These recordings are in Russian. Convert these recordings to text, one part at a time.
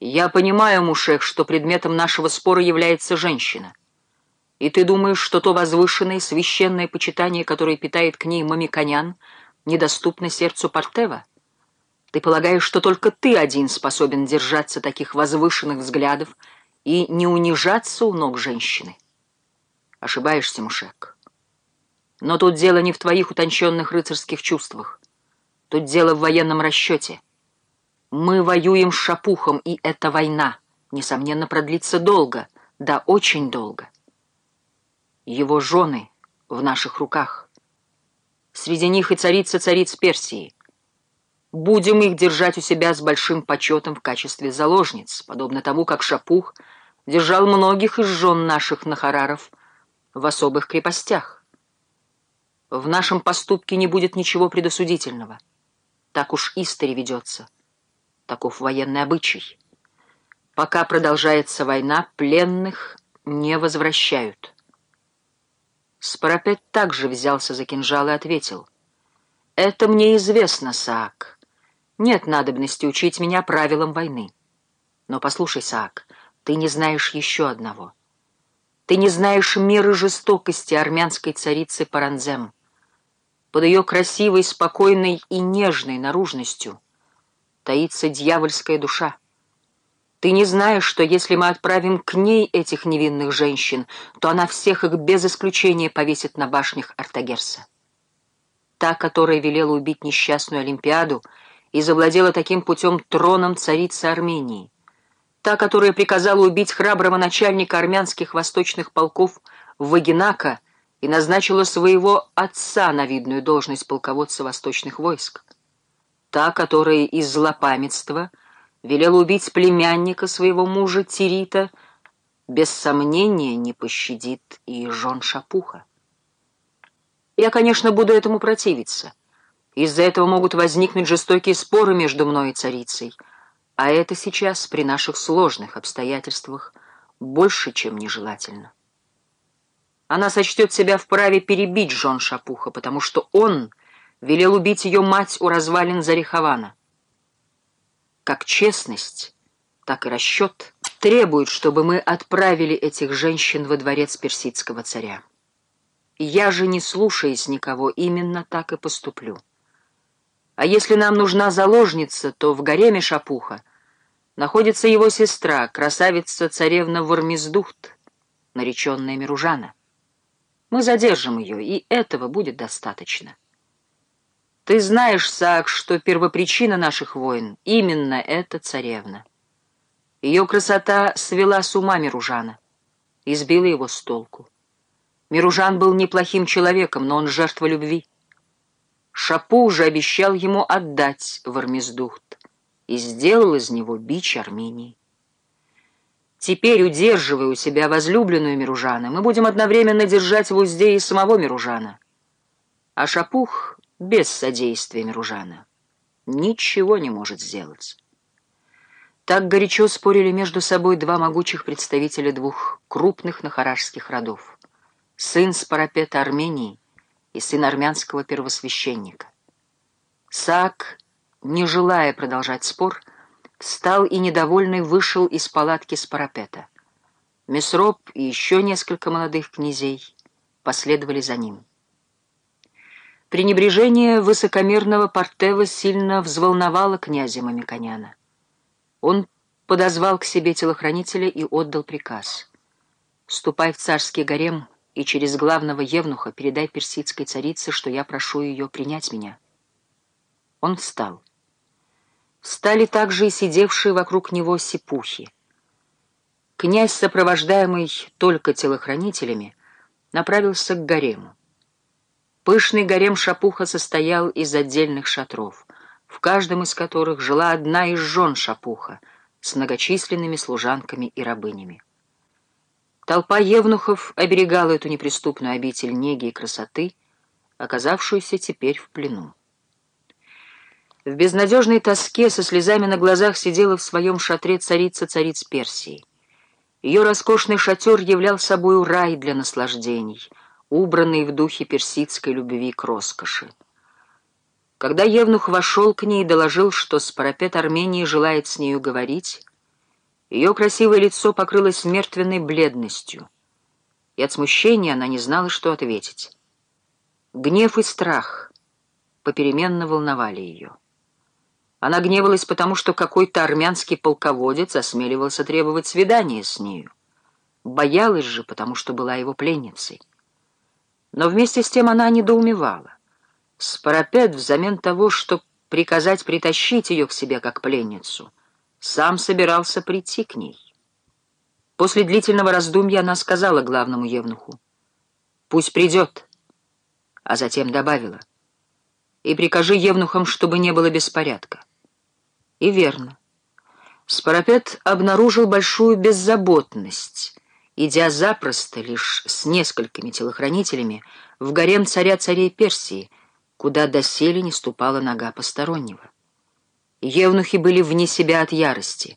Я понимаю, Мушех, что предметом нашего спора является женщина. И ты думаешь, что то возвышенное, священное почитание, которое питает к ней Мамиконян, недоступно сердцу Партева? Ты полагаешь, что только ты один способен держаться таких возвышенных взглядов и не унижаться у ног женщины? Ошибаешься, Мушек. Но тут дело не в твоих утонченных рыцарских чувствах. Тут дело в военном расчете. Мы воюем с Шапухом, и эта война, несомненно, продлится долго, да очень долго. Его жены в наших руках. Среди них и царица цариц Персии. Будем их держать у себя с большим почетом в качестве заложниц, подобно тому, как Шапух держал многих из жен наших нахараров в особых крепостях. В нашем поступке не будет ничего предосудительного. Так уж истори ведется. Таков военный обычай. Пока продолжается война, пленных не возвращают. Спарапет также взялся за кинжал и ответил. «Это мне известно, Саак. Нет надобности учить меня правилам войны. Но послушай, Саак, ты не знаешь еще одного. Ты не знаешь меры жестокости армянской царицы Паранзем. Под ее красивой, спокойной и нежной наружностью таится дьявольская душа. Ты не знаешь, что если мы отправим к ней этих невинных женщин, то она всех их без исключения повесит на башнях Артагерса. Та, которая велела убить несчастную Олимпиаду и завладела таким путем троном царицы Армении. Та, которая приказала убить храброго начальника армянских восточных полков Вагинака и назначила своего отца на видную должность полководца восточных войск. Та, которая из злопамятства велела убить племянника своего мужа Тирита, без сомнения не пощадит и жен Шапуха. Я, конечно, буду этому противиться. Из-за этого могут возникнуть жестокие споры между мной и царицей, а это сейчас, при наших сложных обстоятельствах, больше, чем нежелательно. Она сочтет себя вправе перебить Жон Шапуха, потому что он велел убить ее мать у развалин Зарихована. Как честность, так и расчет требуют, чтобы мы отправили этих женщин во дворец персидского царя. Я же, не слушаясь никого, именно так и поступлю. А если нам нужна заложница, то в гареме Шапуха находится его сестра, красавица-царевна Вармездухт, нареченная Миружана. Мы задержим ее, и этого будет достаточно. Ты знаешь, Саак, что первопричина наших войн — именно эта царевна. Ее красота свела с ума Миружана, избила его с толку. Миружан был неплохим человеком, но он жертва любви. Шапу уже обещал ему отдать Вармездухт и сделал из него бич Армении. Теперь, удерживая у себя возлюбленную Миружана, мы будем одновременно держать в узде и самого Миружана. А Шапух без содействия Миружана ничего не может сделать. Так горячо спорили между собой два могучих представителя двух крупных нахарашских родов. Сын Спарапета Армении и сын армянского первосвященника. Саак, не желая продолжать спор, — встал и недовольный вышел из палатки с парапета. Месроп и еще несколько молодых князей последовали за ним. Пренебрежение высокомерного Портева сильно взволновало князя Мамиконяна. Он подозвал к себе телохранителя и отдал приказ. «Ступай в царский гарем и через главного евнуха передай персидской царице, что я прошу ее принять меня». Он встал. Стали также и сидевшие вокруг него сипухи. Князь, сопровождаемый только телохранителями, направился к гарему. Пышный гарем Шапуха состоял из отдельных шатров, в каждом из которых жила одна из жен Шапуха с многочисленными служанками и рабынями. Толпа евнухов оберегала эту неприступную обитель неги и красоты, оказавшуюся теперь в плену. В безнадежной тоске со слезами на глазах сидела в своем шатре царица цариц Персии. Ее роскошный шатер являл собой рай для наслаждений, убранный в духе персидской любви к роскоши. Когда Евнух вошел к ней и доложил, что Спарапет Армении желает с нею говорить, Ее красивое лицо покрылось мертвенной бледностью, и от смущения она не знала, что ответить. Гнев и страх попеременно волновали ее. Она гневалась потому, что какой-то армянский полководец осмеливался требовать свидания с нею. Боялась же, потому что была его пленницей. Но вместе с тем она недоумевала. Спарапет взамен того, чтобы приказать притащить ее к себе как пленницу, сам собирался прийти к ней. После длительного раздумья она сказала главному евнуху, «Пусть придет», а затем добавила, «И прикажи евнухам, чтобы не было беспорядка». И верно. Спарапет обнаружил большую беззаботность, идя запросто лишь с несколькими телохранителями в гарем царя-царей Персии, куда доселе не ступала нога постороннего. Евнухи были вне себя от ярости.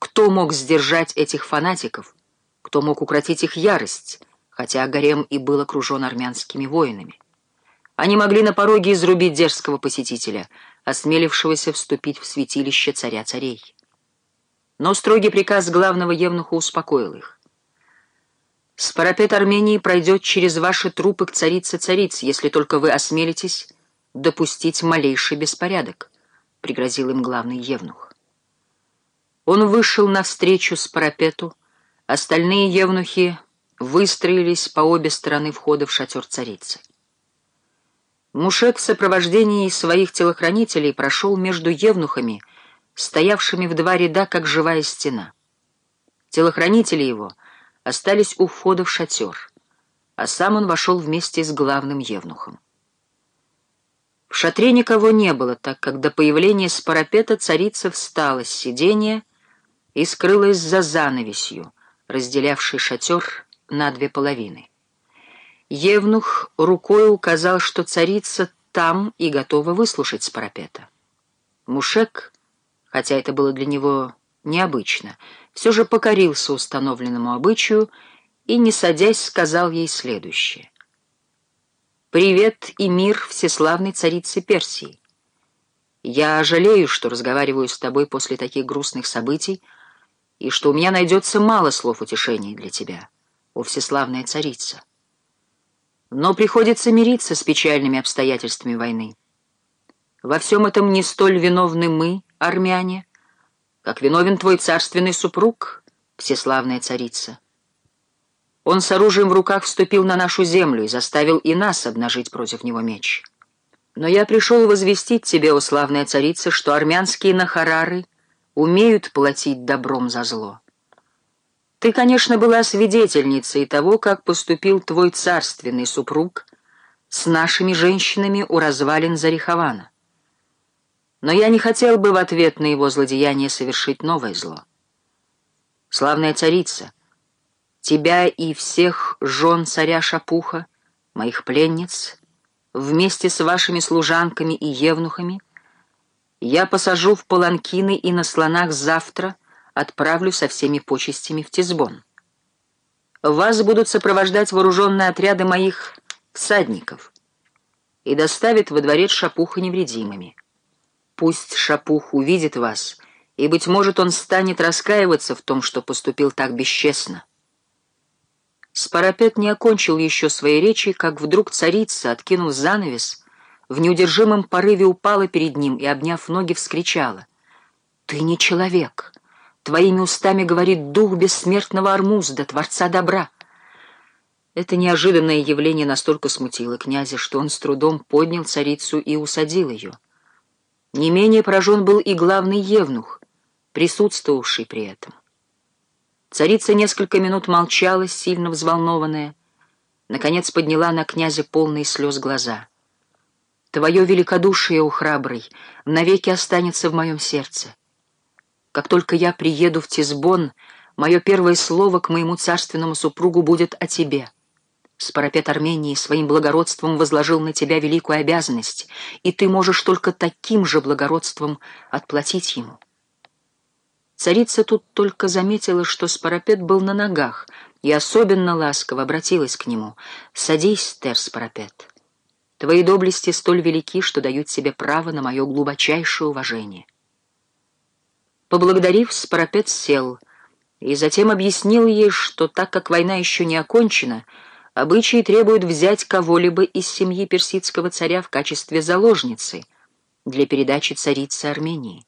Кто мог сдержать этих фанатиков? Кто мог укротить их ярость, хотя гарем и был окружен армянскими воинами? Они могли на пороге изрубить дерзкого посетителя, осмелившегося вступить в святилище царя-царей. Но строгий приказ главного евнуха успокоил их. «Спарапет Армении пройдет через ваши трупы к царице цариц, если только вы осмелитесь допустить малейший беспорядок», — пригрозил им главный евнух. Он вышел навстречу Спарапету, остальные евнухи выстроились по обе стороны входа в шатер царицы. Мушек в сопровождении своих телохранителей прошел между евнухами, стоявшими в два ряда, как живая стена. Телохранители его остались у входа в шатер, а сам он вошел вместе с главным евнухом. В шатре никого не было, так как до появления с парапета царица встала с сиденья и скрылась за занавесью, разделявшей шатер на две половины. Евнух рукой указал, что царица там и готова выслушать с парапета. Мушек, хотя это было для него необычно, все же покорился установленному обычаю и, не садясь, сказал ей следующее. «Привет и мир всеславной царице Персии. Я жалею, что разговариваю с тобой после таких грустных событий, и что у меня найдется мало слов утешения для тебя, о всеславная царица». Но приходится мириться с печальными обстоятельствами войны. Во всем этом не столь виновны мы, армяне, как виновен твой царственный супруг, всеславная царица. Он с оружием в руках вступил на нашу землю и заставил и нас обнажить против него меч. Но я пришел возвестить тебе, о славная царица, что армянские нахарары умеют платить добром за зло. Ты, конечно, была свидетельницей того, как поступил твой царственный супруг с нашими женщинами у развалин Зарихована. Но я не хотел бы в ответ на его злодеяние совершить новое зло. Славная царица, тебя и всех жен царя Шапуха, моих пленниц, вместе с вашими служанками и евнухами, я посажу в паланкины и на слонах завтра — отправлю со всеми почестями в Тизбон. Вас будут сопровождать вооруженные отряды моих всадников и доставят во дворец Шапуха невредимыми. Пусть Шапух увидит вас, и, быть может, он станет раскаиваться в том, что поступил так бесчестно. Спарапет не окончил еще своей речи, как вдруг царица, откинув занавес, в неудержимом порыве упала перед ним и, обняв ноги, вскричала. «Ты не человек!» Твоими устами говорит дух бессмертного Армузда, Творца добра. Это неожиданное явление настолько смутило князя, что он с трудом поднял царицу и усадил ее. Не менее поражен был и главный евнух, присутствовавший при этом. Царица несколько минут молчала, сильно взволнованная, наконец подняла на князя полные слез глаза. «Твое великодушие, у храбрый, навеки останется в моем сердце». Как только я приеду в Тисбон, мое первое слово к моему царственному супругу будет о тебе. Спарапет Армении своим благородством возложил на тебя великую обязанность, и ты можешь только таким же благородством отплатить ему. Царица тут только заметила, что Спарапет был на ногах, и особенно ласково обратилась к нему. «Садись, Тер Спарапет. Твои доблести столь велики, что дают себе право на мое глубочайшее уважение». Поблагодарив, Спарапет сел — и затем объяснил ей, что так как война еще не окончена, обычаи требуют взять кого-либо из семьи персидского царя в качестве заложницы для передачи царицы Армении.